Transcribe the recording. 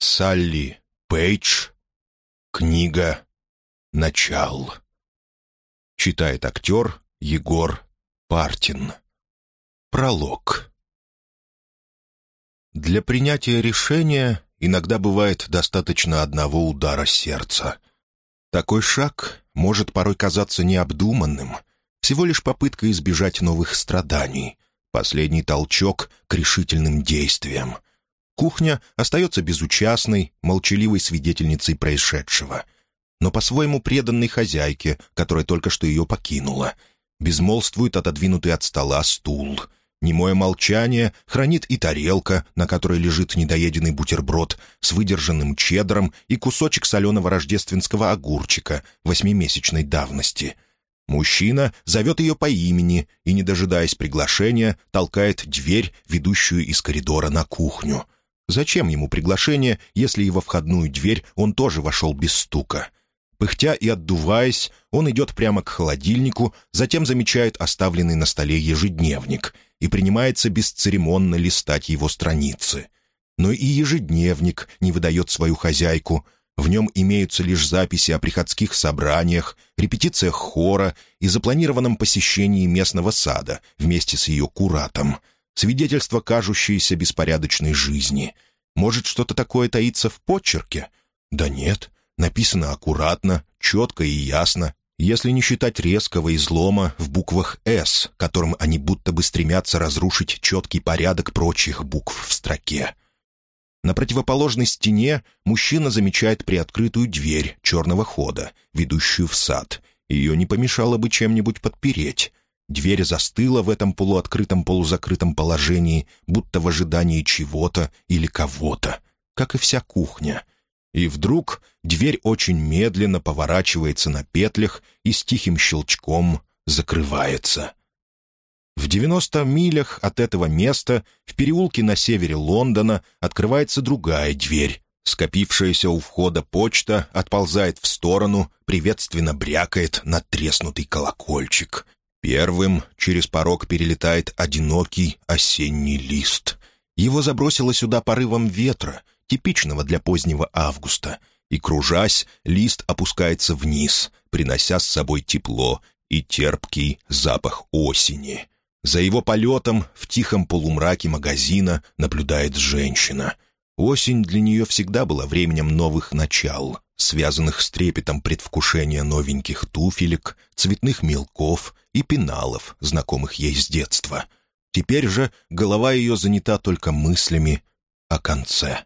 Салли Пейдж. Книга «Начал». Читает актер Егор Партин. Пролог. Для принятия решения иногда бывает достаточно одного удара сердца. Такой шаг может порой казаться необдуманным, всего лишь попытка избежать новых страданий, последний толчок к решительным действиям — Кухня остается безучастной, молчаливой свидетельницей происшедшего, но по-своему преданной хозяйке, которая только что ее покинула. Безмолвствует отодвинутый от стола стул. Немое молчание хранит и тарелка, на которой лежит недоеденный бутерброд с выдержанным чедром и кусочек соленого рождественского огурчика восьмимесячной давности — Мужчина зовет ее по имени и, не дожидаясь приглашения, толкает дверь, ведущую из коридора на кухню. Зачем ему приглашение, если и во входную дверь он тоже вошел без стука? Пыхтя и отдуваясь, он идет прямо к холодильнику, затем замечает оставленный на столе ежедневник и принимается бесцеремонно листать его страницы. Но и ежедневник не выдает свою хозяйку. В нем имеются лишь записи о приходских собраниях, репетициях хора и запланированном посещении местного сада вместе с ее куратом — свидетельство кажущееся беспорядочной жизни. Может, что-то такое таится в почерке? Да нет, написано аккуратно, четко и ясно, если не считать резкого излома в буквах «С», которым они будто бы стремятся разрушить четкий порядок прочих букв в строке. На противоположной стене мужчина замечает приоткрытую дверь черного хода, ведущую в сад. Ее не помешало бы чем-нибудь подпереть. Дверь застыла в этом полуоткрытом полузакрытом положении, будто в ожидании чего-то или кого-то, как и вся кухня. И вдруг дверь очень медленно поворачивается на петлях и с тихим щелчком закрывается. В 90 милях от этого места, в переулке на севере Лондона, открывается другая дверь. Скопившаяся у входа почта отползает в сторону, приветственно брякает надтреснутый колокольчик — Первым через порог перелетает одинокий осенний лист. Его забросило сюда порывом ветра, типичного для позднего августа, и, кружась, лист опускается вниз, принося с собой тепло и терпкий запах осени. За его полетом в тихом полумраке магазина наблюдает женщина. Осень для нее всегда была временем новых начал, связанных с трепетом предвкушения новеньких туфелек, цветных мелков и пеналов, знакомых ей с детства. Теперь же голова ее занята только мыслями о конце.